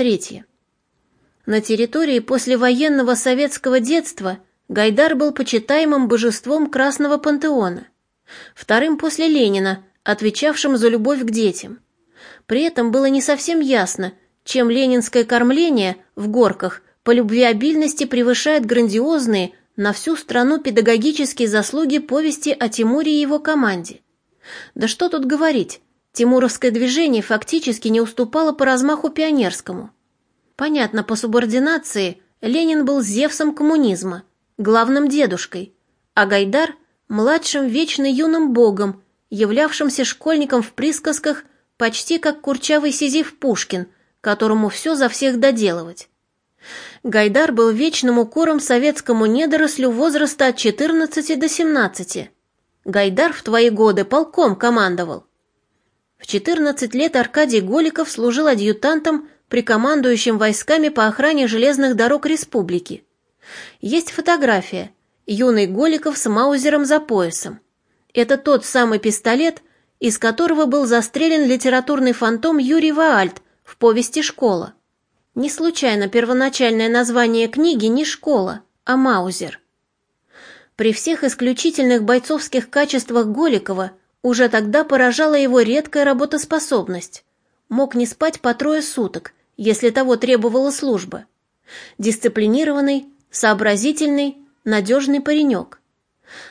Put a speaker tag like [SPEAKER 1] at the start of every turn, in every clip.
[SPEAKER 1] Третье. На территории послевоенного советского детства Гайдар был почитаемым божеством Красного пантеона, вторым после Ленина, отвечавшим за любовь к детям. При этом было не совсем ясно, чем ленинское кормление в горках по любвеобильности превышает грандиозные на всю страну педагогические заслуги повести о Тимуре и его команде. Да что тут говорить, Тимуровское движение фактически не уступало по размаху пионерскому. Понятно, по субординации Ленин был Зевсом коммунизма, главным дедушкой, а Гайдар – младшим вечно юным богом, являвшимся школьником в присказках почти как курчавый сизиф Пушкин, которому все за всех доделывать. Гайдар был вечным укором советскому недорослю возраста от 14 до 17. Гайдар в твои годы полком командовал. В 14 лет Аркадий Голиков служил адъютантом при командующем войсками по охране железных дорог республики. Есть фотография. Юный Голиков с маузером за поясом. Это тот самый пистолет, из которого был застрелен литературный фантом Юрий Ваальд в повести «Школа». Не случайно первоначальное название книги не «Школа», а «Маузер». При всех исключительных бойцовских качествах Голикова уже тогда поражала его редкая работоспособность. Мог не спать по трое суток, если того требовала служба. Дисциплинированный, сообразительный, надежный паренек.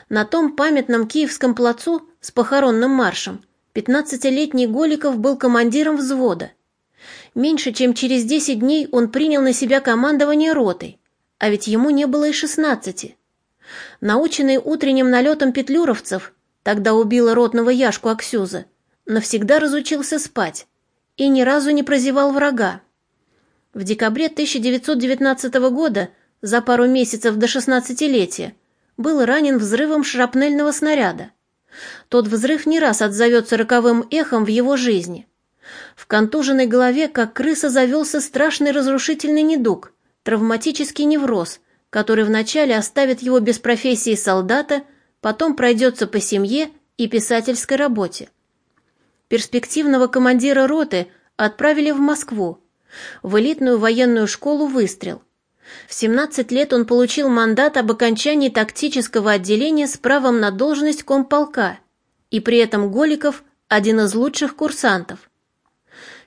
[SPEAKER 1] На том памятном Киевском плацу с похоронным маршем 15-летний Голиков был командиром взвода. Меньше чем через 10 дней он принял на себя командование ротой, а ведь ему не было и 16. Наученный утренним налетом петлюровцев, тогда убила ротного Яшку Аксюза, навсегда разучился спать и ни разу не прозевал врага. В декабре 1919 года, за пару месяцев до шестнадцатилетия, был ранен взрывом шрапнельного снаряда. Тот взрыв не раз отзовется роковым эхом в его жизни. В контуженной голове, как крыса, завелся страшный разрушительный недуг, травматический невроз, который вначале оставит его без профессии солдата, потом пройдется по семье и писательской работе. Перспективного командира роты отправили в Москву, в элитную военную школу «Выстрел». В 17 лет он получил мандат об окончании тактического отделения с правом на должность комполка, и при этом Голиков – один из лучших курсантов.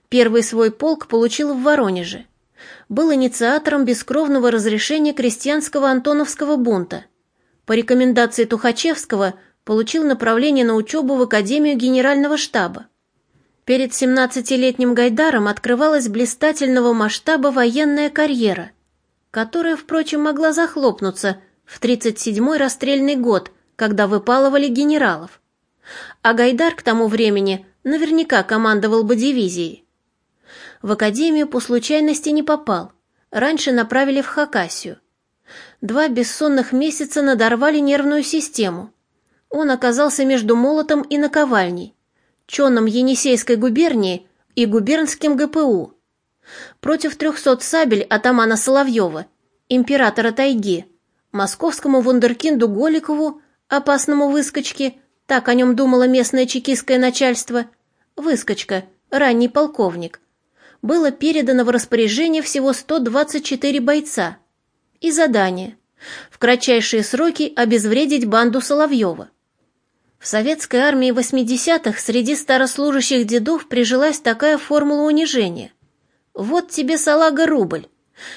[SPEAKER 1] Первый свой полк получил в Воронеже. Был инициатором бескровного разрешения крестьянского антоновского бунта. По рекомендации Тухачевского получил направление на учебу в Академию Генерального штаба. Перед 17-летним Гайдаром открывалась блистательного масштаба военная карьера, которая, впрочем, могла захлопнуться в 37-й расстрельный год, когда выпалывали генералов. А Гайдар к тому времени наверняка командовал бы дивизией. В академию по случайности не попал, раньше направили в Хакасию. Два бессонных месяца надорвали нервную систему. Он оказался между молотом и наковальней чоном Енисейской губернии и губернским ГПУ. Против трехсот сабель атамана Соловьева, императора тайги, московскому вундеркинду Голикову, опасному выскочке, так о нем думало местное чекистское начальство, выскочка, ранний полковник, было передано в распоряжение всего 124 бойца. И задание – в кратчайшие сроки обезвредить банду Соловьева. В советской армии 80-х среди старослужащих дедов прижилась такая формула унижения. Вот тебе салага рубль.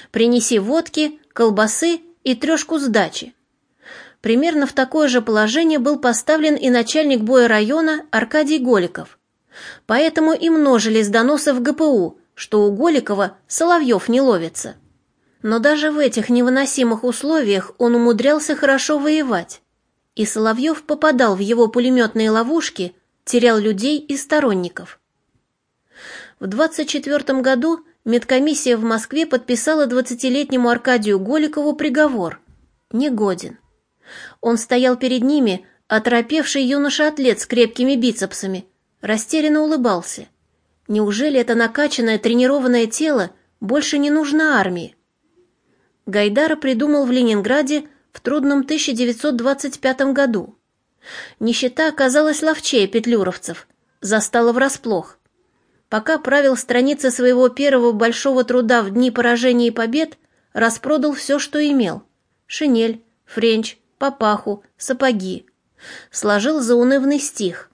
[SPEAKER 1] Принеси водки, колбасы и трешку сдачи. Примерно в такое же положение был поставлен и начальник боя района Аркадий Голиков. Поэтому и множились доносы в ГПУ, что у Голикова Соловьев не ловится. Но даже в этих невыносимых условиях он умудрялся хорошо воевать и Соловьев попадал в его пулеметные ловушки, терял людей и сторонников. В 24 году медкомиссия в Москве подписала 20-летнему Аркадию Голикову приговор «Негоден». Он стоял перед ними, оторопевший юноша-атлет с крепкими бицепсами, растерянно улыбался. Неужели это накачанное тренированное тело больше не нужно армии? Гайдара придумал в Ленинграде в трудном 1925 году. Нищета оказалась ловчее петлюровцев, застала врасплох. пока правил страницы своего первого большого труда в дни поражений и побед, распродал все, что имел. Шинель, френч, папаху, сапоги. Сложил заунывный стих.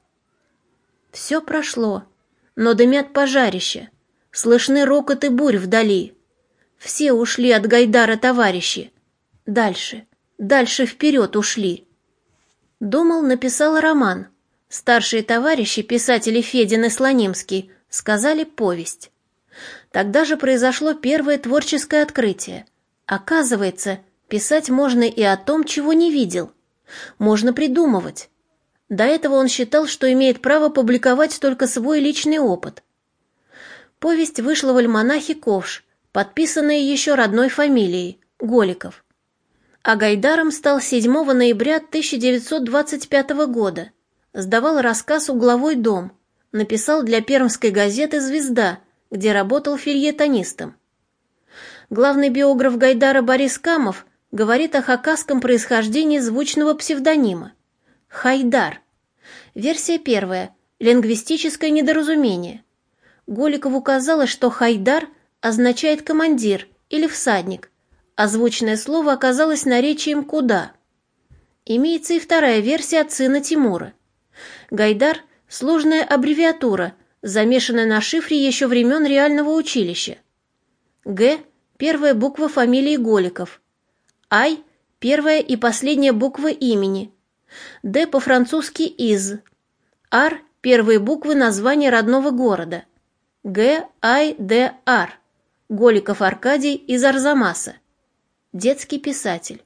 [SPEAKER 1] Все прошло, но дымят пожарища, слышны рокоты бурь вдали. Все ушли от Гайдара товарищи. Дальше, дальше вперед ушли. Думал, написал роман. Старшие товарищи, писатели Федин и Слонимский, сказали повесть. Тогда же произошло первое творческое открытие. Оказывается, писать можно и о том, чего не видел. Можно придумывать. До этого он считал, что имеет право публиковать только свой личный опыт. Повесть вышла в альманахе «Ковш», подписанная еще родной фамилией – Голиков. А Гайдаром стал 7 ноября 1925 года. Сдавал рассказ «Угловой дом», написал для пермской газеты «Звезда», где работал фильетонистом. Главный биограф Гайдара Борис Камов говорит о хакасском происхождении звучного псевдонима. Хайдар. Версия первая. Лингвистическое недоразумение. Голикову казалось, что Хайдар означает командир или всадник, а звучное слово оказалось наречием «куда». Имеется и вторая версия от сына Тимура. Гайдар – Сложная аббревиатура, замешанная на шифре еще времен реального училища. Г – первая буква фамилии Голиков. Ай – первая и последняя буква имени. Д по-французски «из». Ар – первые буквы названия родного города. Г, Ай, Д, Ар. Голиков Аркадий из Арзамаса. Детский писатель.